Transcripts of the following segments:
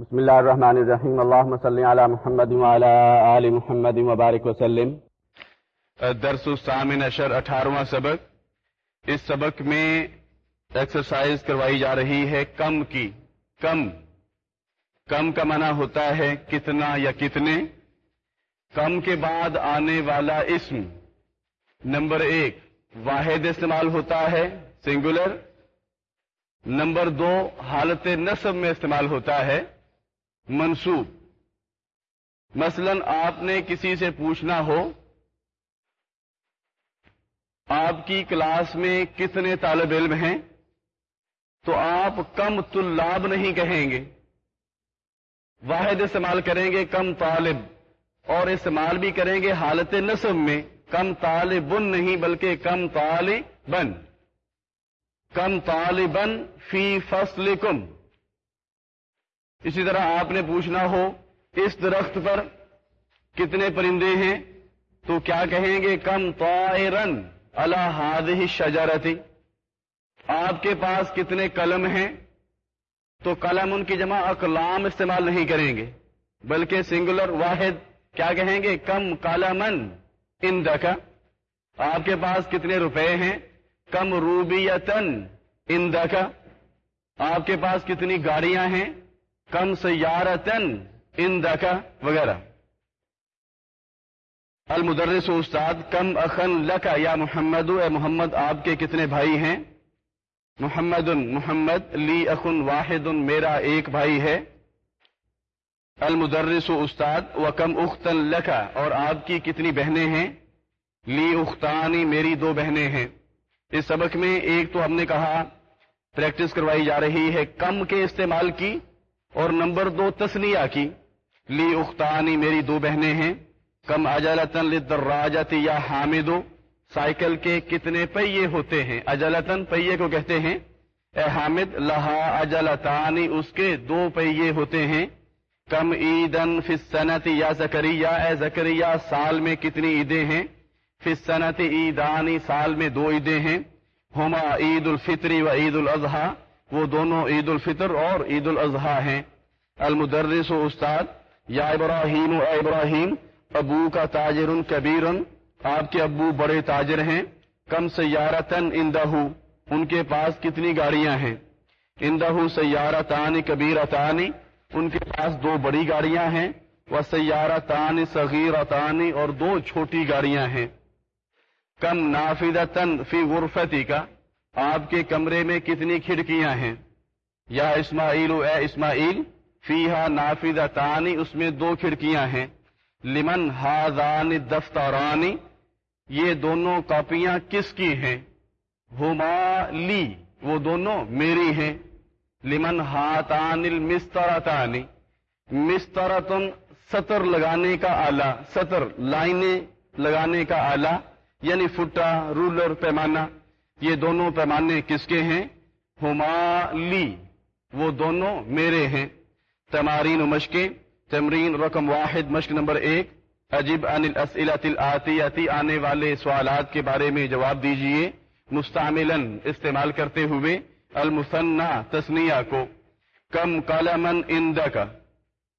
بسم اللہ الرحمن الرحیم. اللہم صلی علی محمد وعلی آل محمد وبارک وسلم. درس السامن اشر اٹھارہواں سبق. اس سبق میں ایکسرسائز کروائی جا رہی ہے کم کی. کم. کم کا منع ہوتا ہے کتنا یا کتنے. کم کے بعد آنے والا اسم. نمبر ایک. واحد استعمال ہوتا ہے سنگولر نمبر دو، حالت نصب میں استعمال ہوتا ہے. منصوب۔ مثلا آپ نے کسی سے پوچھنا ہو، آپ کی کلاس میں کتنے طالب علم ہیں؟ تو آپ کم طلاب نہیں کہیں گے۔ واحد استعمال کریں گے کم طالب، اور استعمال بھی کریں گے حالت نصب میں۔ کم طالبن نہیں بلکہ کم طالبن۔ کم طالبن فی فصل کم اسی طرح آپ نے پوچھنا ہو اس درخت پر کتنے پرندے ہیں، تو کیا کہیں گے؟ کم طائرن اللہ شجرتی آپ کے پاس کتنے قلم ہیں؟ تو قلم ان کی جمع اقلام استعمال نہیں کریں گے، بلکہ سنگولر واحد، کیا کہیں گے؟ کم کالمن ان کا آپ کے پاس کتنے روپے ہیں؟ کم روبیتن ان کا آپ کے پاس کتنی گاڑیاں ہیں؟ کم سیارتن ان وغیرہ۔ المدرس استاد، کم اخن لکا، یا محمد، اے محمد، آپ کے کتنے بھائی ہیں؟ محمد محمد، لی اخن واحد، میرا ایک بھائی ہے۔ المدرس استاد و کم اختن لکا، اور آپ کی کتنی بہنیں ہیں؟ لی اختانی، میری دو بہنیں ہیں۔ اس سبق میں ایک تو ہم نے کہا، پریکٹس کروائی جا رہی ہے، کم کے استعمال کی۔ اور نمبر دو تسنیا کی۔ لی اختانی میری دو بہنیں ہیں۔ کم اجلتن لدراجت یا حامدو۔ سائیکل کے کتنے پہیے ہوتے ہیں؟ اجلتن پہیے کو کہتے ہیں۔ اے حامد، لہا اجلتانی اس کے دو پہیے ہوتے ہیں۔ کم عیدن فصنت یا زکریہ۔ اے زکریہ، سال میں کتنی عیدیں ہیں؟ فصنت عیدانی سال میں دو عیدیں ہیں۔ ہما عید الفطری و عید الاضحیٰ وہ دونوں عید الفطر اور عید الاضحیٰ ہیں۔ المدرس و استاد، یا ابراہیم و ابراہیم، ابو کا تاجر کبیر۔ آپ کے ابو بڑے تاجر ہیں۔ کم سیارتن اندہ ان کے پاس کتنی گاڑیاں ہیں؟ اندہ سیارتان کبیر ان کے پاس دو بڑی گاڑیاں ہیں۔ وہ سیارتان صغیر اور دو چھوٹی گاڑیاں ہیں۔ کم نافذتن فی غرفتی کا آپ کے کمرے میں کتنی کھڑکیاں ہیں؟ یا اسماعیل، اے اسماعیل فیحا نافذ تانی اس میں دو کھڑکیاں ہیں۔ لمن ہاضان دفترانی، یہ دونوں کاپیاں کس کی ہیں؟ ہما لی، وہ دونوں میری ہیں۔ لمن ہاتان المسترتانی، مسترتن سطر لگانے کا آلہ سطر لائنیں لگانے کا آلہ یعنی فٹا، رولر، پیمانہ۔ یہ دونوں پیمانے کس کے ہیں؟ ہما لی، وہ دونوں میرے ہیں۔ تمارین و مشقیں، تمرین رقم واحد، مشق نمبر ایک۔ عجیب ان الاسئلت آنے والے سوالات کے بارے میں جواب دیجیے۔ مستعملا استعمال کرتے ہوئے المثنى تسنیہ کو۔ کم قلمن کا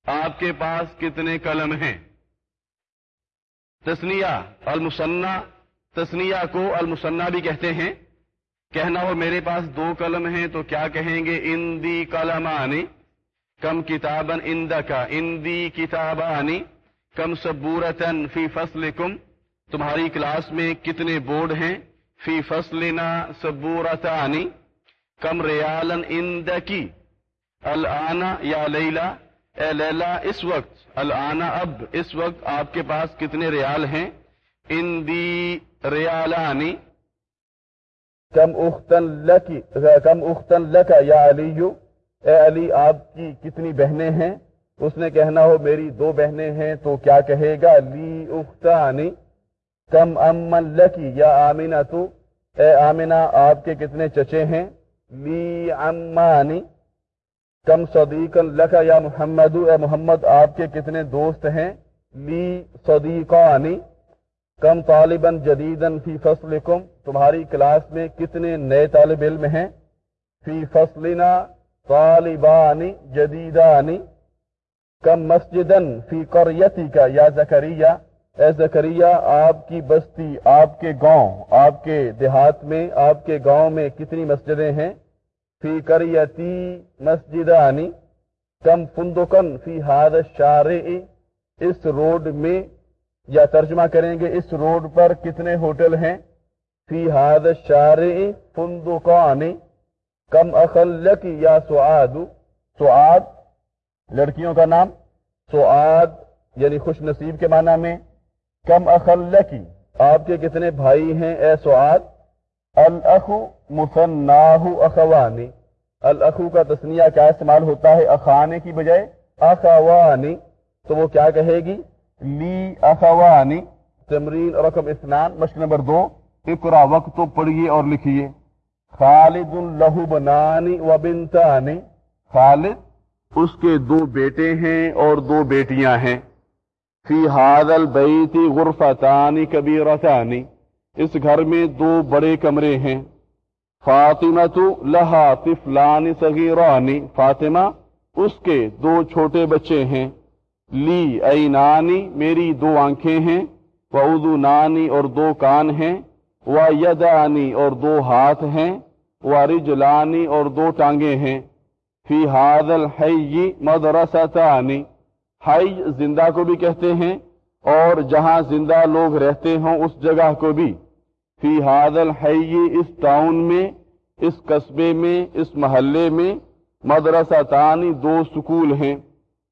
آپ کے پاس کتنے قلم ہیں؟ تسنیہ المثنى تسنیہ کو المثنى بھی کہتے ہیں۔ کہنا ہو میرے پاس دو قلم ہیں تو کیا کہیں گے؟ اندی کلمانی کم کتابن اند کا اندی کتابانی، کم سبورتن فی فصل کم تمہاری کلاس میں کتنے بورڈ ہیں؟ فی فصلنا سبورتانی کم ریالن اند کی الانا یا لیلا، اے لیلا، اس وقت الانا اب، اس وقت آپ کے پاس کتنے ریال ہیں؟ اندی ریالانی کم اختن لکی کم اختن لکا یا علی اے علی، آپ کی کتنی بہنیں ہیں؟ اس نے کہنا ہو، میری دو بہنیں ہیں تو کیا کہے گا؟ لی اختانی، کم امن لکی یا آمینہ تو اے آمینہ، آپ کے کتنے چچے ہیں؟ لی امانی کم صدیقن لکا یا محمد اے محمد، آپ کے کتنے دوست ہیں؟ لی صدیقانی کم طالباً جدیدن فی فصل تمہاری کلاس میں کتنے نئے طالب علم ہیں؟ فی فصلنا طالبانی جدیدانی، کم مسجدن فی قریتی کا یا زکریہ اے زکریہ آپ کی بستی، آپ کے گاؤں، آپ کے دیہات میں، آپ کے گاؤں میں کتنی مسجدیں ہیں؟ فی کریتی مسجدانی، کم فندقن فی ہاد شارع اس روڈ میں یا ترجمہ کریں گے اس روڈ پر کتنے ہوٹل ہیں؟ فی ہاد شارع فندقانی کم اخلک یا سعاد؟ سعاد، لڑکیوں کا نام. سعاد یعنی خوش نصیب کے معنی میں. کم اخلکی آپ کے کتنے بھائی ہیں اے سعاد؟ الاخو مثناہ اخوانی الاخو کا تسنیہ کیا استعمال ہوتا ہے اخانے کی بجائے؟ اخوانی تو وہ کیا کہے گی؟ لی اخوانی، تمرین رقم اسنان مشق نمبر دو، اقرا وقت تو پڑھیے اور لکھیے۔ خالد لہو بنانی و بنتانی۔ خالد، اس کے دو بیٹے ہیں اور دو بیٹیاں ہیں۔ فی حاد البیتی غرفتانی کبیرتانی اس گھر میں دو بڑے کمرے ہیں۔ فاطمہ تو لہا طفلان صغیرانی فاطمہ، اس کے دو چھوٹے بچے ہیں۔ لی ائی نانی، میری دو آنکھیں ہیں وہ نانی اور دو کان ہیں وہ یدانی اور دو ہاتھ ہیں وہ رجلانی اور دو ٹانگیں ہیں۔ فی حاد الحی مدرسانی حی زندہ کو بھی کہتے ہیں اور جہاں زندہ لوگ رہتے ہوں اس جگہ کو بھی۔ فی حاد الحی اس ٹاؤن میں، اس قصبے میں، اس محلے میں مدرسہ تانی دو سکول ہیں۔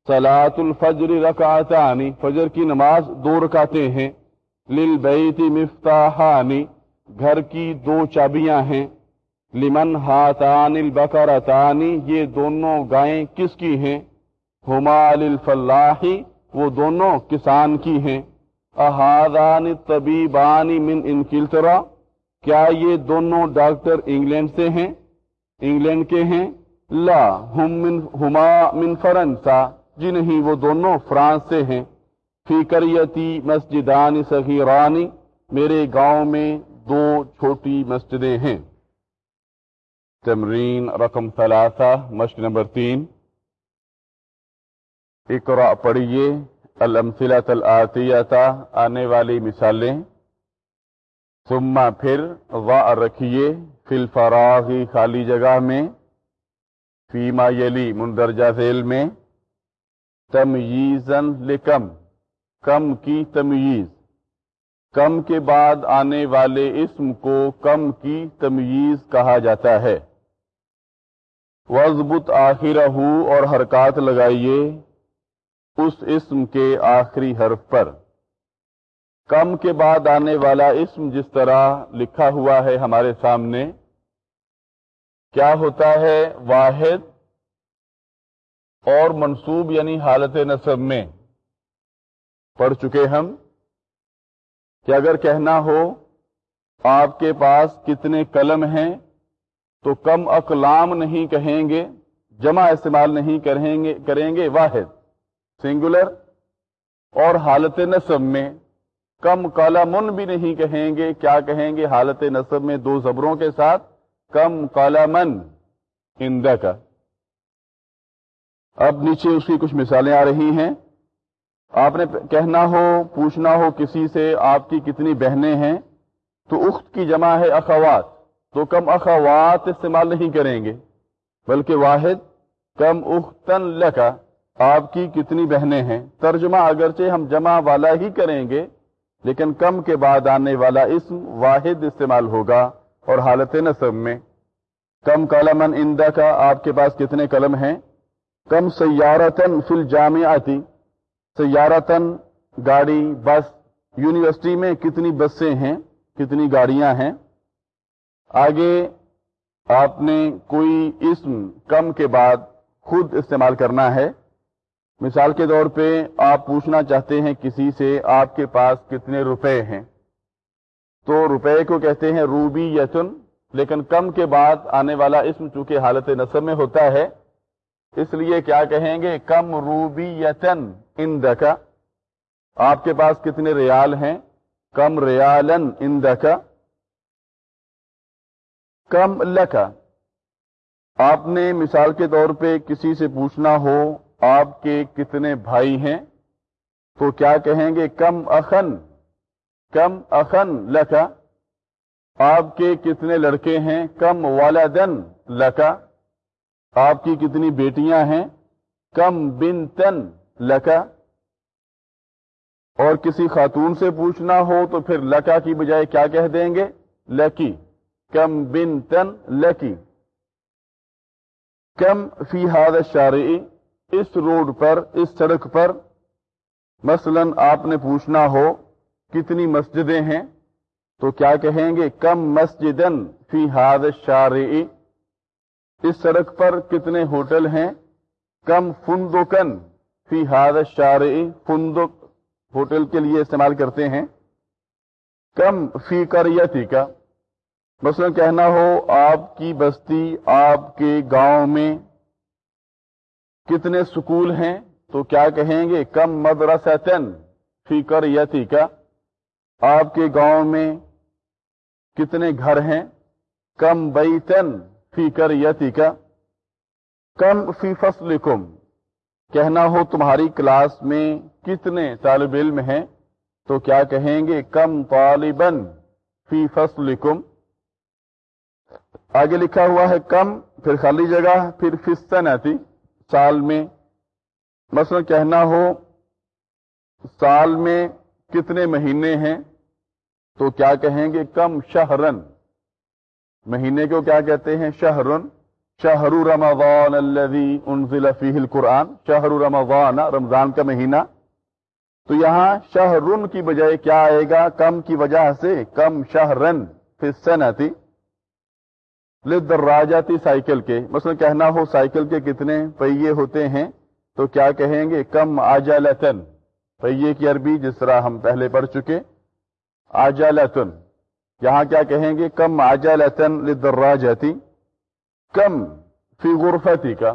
سلاۃ الفجر رکعتانی، فجر کی نماز دو رکاتے ہیں للبیت مفتاحانی گھر کی دو چابیاں ہیں، لمن ہاتان البقرتانی یہ دونوں گائیں کس کی ہیں؟ ہما للفلاحی وہ دونوں کسان کی ہیں۔ احادان طبیبانی من انکلترا، کیا یہ دونوں ڈاکٹر انگلینڈ سے ہیں؟ انگلینڈ کے ہیں؟ لا، ہم من، ہما من فرنسا۔ جی نہیں، وہ دونوں فرانس سے ہیں۔ فی کریتی مسجدانی صغیرانی، میرے گاؤں میں دو چھوٹی مسجدیں ہیں۔ تمرین رقم ثلاثہ، مشق نمبر تین۔ اقرا پڑھیے الامثلۃ العطیتا آنے والی مثالیں۔ ثم پھر وا رکھیے فی الفراغی خالی جگہ میں فیما یلی، مندرجہ ذیل میں۔ تمییزن لکم، کم کی تمییز۔ کم کے بعد آنے والے اسم کو کم کی تمییز کہا جاتا ہے۔ وضبط آخر اور حرکات لگائیے اس اسم کے آخری حرف پر۔ کم کے بعد آنے والا اسم جس طرح لکھا ہوا ہے ہمارے سامنے، کیا ہوتا ہے؟ واحد اور منصوب یعنی حالت نصب میں پڑھ چکے ہم کہ اگر کہنا ہو آپ کے پاس کتنے قلم ہیں تو کم اقلام نہیں کہیں گے، جمع استعمال نہیں کریں گے کریں گے واحد سنگولر اور حالت نصب میں کم کالامن بھی نہیں کہیں گے۔ کیا کہیں گے؟ حالت نصب میں دو زبروں کے ساتھ کم کالامن ہندا کا۔ اب نیچے اس کی کچھ مثالیں آ رہی ہیں۔ آپ نے کہنا ہو، پوچھنا ہو کسی سے آپ کی کتنی بہنیں ہیں، تو اخت کی جمع ہے اخوات۔ تو کم اخوات استعمال نہیں کریں گے، بلکہ واحد، کم اختن لکا، آپ کی کتنی بہنیں ہیں۔ ترجمہ اگرچہ ہم جمع والا ہی کریں گے، لیکن کم کے بعد آنے والا اسم واحد استعمال ہوگا اور حالت نصب میں۔ کم قلمن اندہ کا آپ کے پاس کتنے قلم ہیں؟ کم سیارتن فل جامعاتی سیارتن گاڑی، بس، یونیورسٹی میں کتنی بسیں ہیں، کتنی گاڑیاں ہیں؟ آگے آپ نے کوئی اسم کم کے بعد خود استعمال کرنا ہے؟ مثال کے طور پہ آپ پوچھنا چاہتے ہیں کسی سے آپ کے پاس کتنے روپے ہیں؟ تو روپے کو کہتے ہیں روبی یتن لیکن کم کے بعد آنے والا اسم چونکہ حالت نصب میں ہوتا ہے اس لیے کیا کہیں گے؟ کم روبی یتن ان دکا آپ کے پاس کتنے ریال ہیں؟ کم ریالن ان دکا کم لکا آپ نے مثال کے طور پہ کسی سے پوچھنا ہو، آپ کے کتنے بھائی ہیں؟ تو کیا کہیں گے؟ کم اخن۔ کم اخن لکا آپ کے کتنے لڑکے ہیں؟ کم والدن لکا آپ کی کتنی بیٹیاں ہیں؟ کم بن تن لکا۔ اور کسی خاتون سے پوچھنا ہو تو پھر لکا کی بجائے کیا کہہ دیں گے؟ لکی۔ کم بن تن لکی۔ کم فی ہاد شارعی اس روڈ پر، اس سڑک پر۔ مثلا آپ نے پوچھنا ہو، کتنی مسجدیں ہیں؟ تو کیا کہیں گے؟ کم مسجدن فی ہاد شارعی اس سڑک پر کتنے ہوٹل ہیں؟ کم فندقن فی ہاد شارعی فندق ہوٹل کے لیے استعمال کرتے ہیں۔ کم فی کریتی کا مثلا کہنا ہو آپ کی بستی آپ کے گاؤں میں کتنے سکول ہیں؟ تو کیا کہیں گے؟ کم مدرسن فی کریتی کا آپ کے گاؤں میں کتنے گھر ہیں؟ کم بیتن فی کریتی کا کم فی فصل کہنا ہو تمہاری کلاس میں کتنے طالب علم ہیں، تو کیا کہیں گے؟ کم طالبن فی فصل آگے لکھا ہوا ہے کم، پھر خالی جگہ، پھر فستن آتی سال میں۔ مثلا کہنا ہو سال میں کتنے مہینے ہیں، تو کیا کہیں گے؟ کم شہرن مہینے کو کیا کہتے ہیں؟ شہرن. شہر رمضان الذي انزل فيه القرآن. شہر رمضان رمضان کا مہینہ. تو یہاں شہرن کی بجائے کیا آئے گا؟ کم کی وجہ سے کم شہرن فسن آتی لدراجاتی سائیکل کے. مثلا کہنا ہو سائیکل کے کتنے پہیے ہوتے ہیں، تو کیا کہیں گے؟ کم آجالتن. پہیے کی عربی جس طرح ہم پہلے پڑھ چکے. آجالتن. یہاں کیا کہیں گے؟ کم آجالتن لدراجاتی کم فی غرفتی کا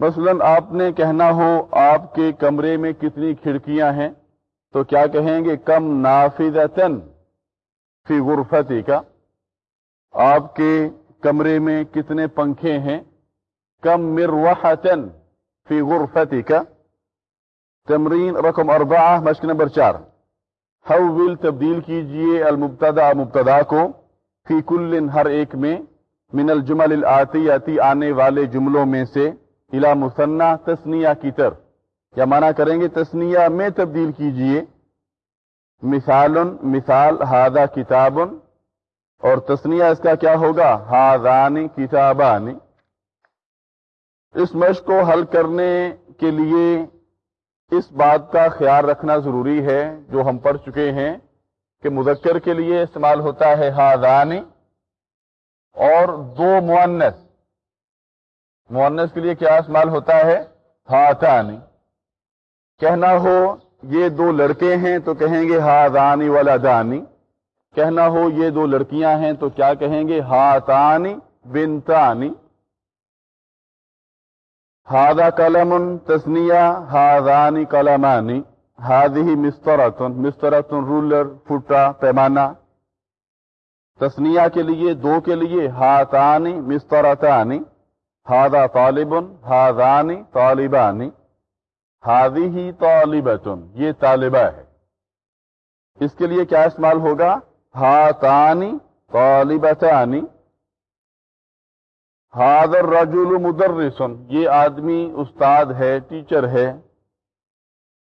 مثلا آپ نے کہنا ہو آپ کے کمرے میں کتنی کھڑکیاں ہیں، تو کیا کہیں گے؟ کم نافذتن فی غرفتی کا آپ کے کمرے میں کتنے پنکھے ہیں؟ کم مروحتن فی غرفتی کا تمرین رقم اربعہ، مشق نمبر چار۔ حول تبدیل کیجیے المبتدا مبتدا کو فی کل ہر ایک میں من الجمل الآتی آنے والے جملوں میں سے الا مسنہ تسنیہ کی طرف۔ یا مانا کریں گے؟ تسنیہ میں تبدیل کیجیے۔ مثال مثال ہادہ کتاب اور تسنیہ اس کا کیا ہوگا؟ ہادانی کتابانی اس مشق کو حل کرنے کے لیے اس بات کا خیال رکھنا ضروری ہے جو ہم پڑھ چکے ہیں کہ مذکر کے لیے استعمال ہوتا ہے ہادانی اور دو مونس مونس کے لیے کیا استعمال ہوتا ہے؟ ہاتانی۔ کہنا ہو یہ دو لڑکے ہیں تو کہیں گے ہادانی والا دانی۔ کہنا ہو یہ دو لڑکیاں ہیں تو کیا کہیں گے؟ ہاتانی بنتانی۔ ہادا کلم تسنیا ہادانی کلمانی ہادی مسترتن مسترتن رولر فٹا پیمانہ. تسنیا کے لیے، دو کے لیے ہاتانی مسترتانی ہادا طالبن ہادانی طالبانی ہادی ہی طالبتن یہ طالبہ ہے. اس کے لیے کیا استعمال ہوگا؟ ہاتانی طالبتانی حاضر رجول مدرسن یہ آدمی استاد ہے ٹیچر ہے.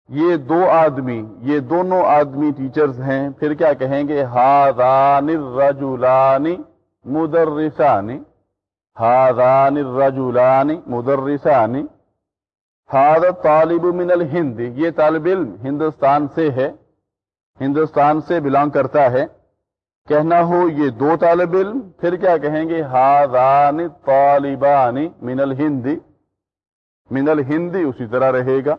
یہ دو آدمی، یہ دونوں آدمی ٹیچرز ہیں. پھر کیا کہیں گے؟ ہادان الرجولانی مدرسانی ہادان الرجولانی مدرسانی ہاد طالب من الہند یہ طالب علم ہندوستان سے ہے، ہندوستان سے بلانگ کرتا ہے. کہنا ہو یہ دو طالب علم، پھر کیا کہیں گے؟ ہادان طالبانی من الہندی من الہندی اسی طرح رہے گا۔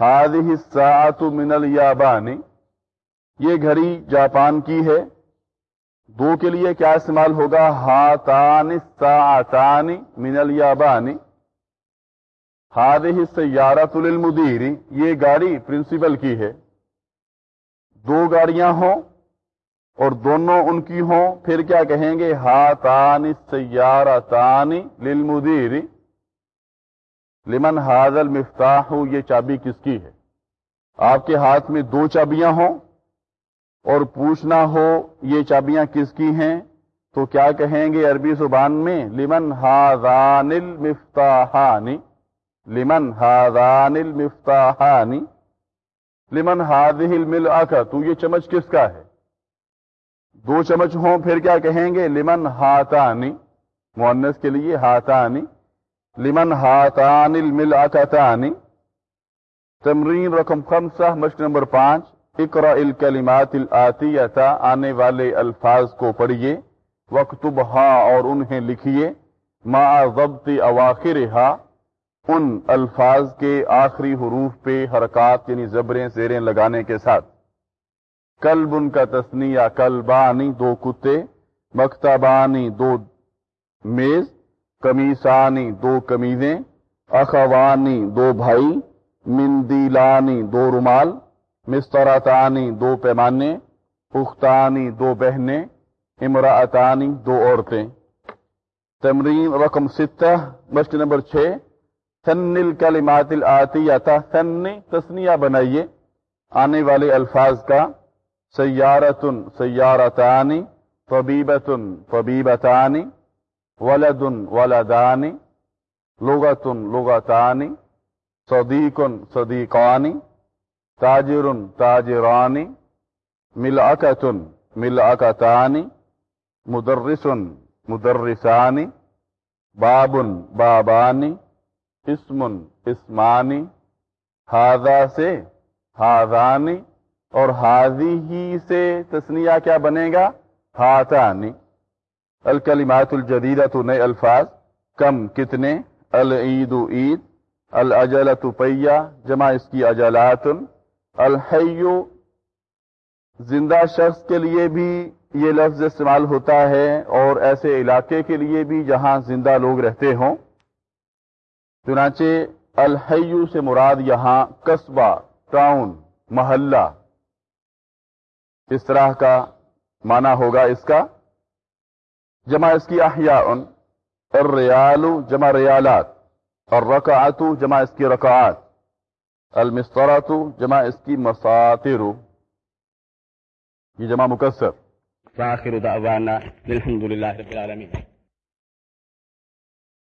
ہاد سات من الیابانی یہ گھڑی جاپان کی ہے۔ دو کے لیے کیا استعمال ہوگا؟ ہاتان ساعتانی من الیابانی ہاد سیارت للمدیری یہ گاڑی پرنسپل کی ہے۔ دو گاڑیاں ہوں۔ اور دونوں ان کی ہوں، پھر کیا کہیں گے؟ ہاتان سیارہ تانی للمدیر. لمن حاض المفتاح، یہ چابی کس کی ہے؟ آپ کے ہاتھ میں دو چابیاں ہوں اور پوچھنا ہو، یہ چابیاں کس کی ہیں؟ تو کیا کہیں گے عربی زبان میں؟ لمن ہاضان المفتاحانی لمن ہاضان المفتاحانی لمن ہاض مل تو یہ چمچ کس کا ہے؟ دو چمچ ہوں، پھر کیا کہیں گے؟ لمن ہاتانی۔ مونس کے لیے ہاتانی۔ لمن ہاتان المل تمرین رقم خمسہ، مشق نمبر پانچ۔ اقرا الکلمات الاتیتا آنے والے الفاظ کو پڑھیے۔ وقتب اور انہیں لکھیے۔ ما ضبط اواخر ان الفاظ کے آخری حروف پہ حرکات یعنی زبریں، زیریں لگانے کے ساتھ۔ کلب ان کا تسنیہ، کلبانی دو کتے، مکتبانی دو میز کمیسانی دو کمیزیں اخوانی دو بھائی، مندیلانی دو رومال، مستراتانی دو پیمانے، پختانی دو بہنیں امراطانی دو عورتیں۔ تمرین رقم ستہ، مشق نمبر چھ سن الکلمات الاتیتا سن تسنیہ بنائیے۔ آنے والے الفاظ کا سیارتن سیارتانی، طبیبتن طبیبتانی، ولدن ولدانی، لغتن لغتانی، صدیقن صدیقانی، تاجرن تاجرانی، ملعکتن ملعکتانی، مدرسن مدرسانی، بابن بابانی، اسمن اسمانی ہاضا سے ہاضانی اور حاضی ہی سے تسنیہ کیا بنے گا؟ ہاتانی الکلمات الجدیدہ نئے الفاظ۔ کم کتنے؟ العید و عید۔ الجلت پیا جمع اس کی اجلات الحیو زندہ شخص کے لیے بھی یہ لفظ استعمال ہوتا ہے اور ایسے علاقے کے لیے بھی جہاں زندہ لوگ رہتے ہوں۔ چنانچہ الحیو سے مراد یہاں قصبہ، ٹاؤن، محلہ۔ اس طرح کا معنی ہوگا اس کا جمع اس کی احیاء الریال جمع ریالات اور رکعتو جمع اس کی رکعات المسترات جمع اس کی مساطر یہ جمع مکسر۔ دعوانا الحمد للہ رب العالمین۔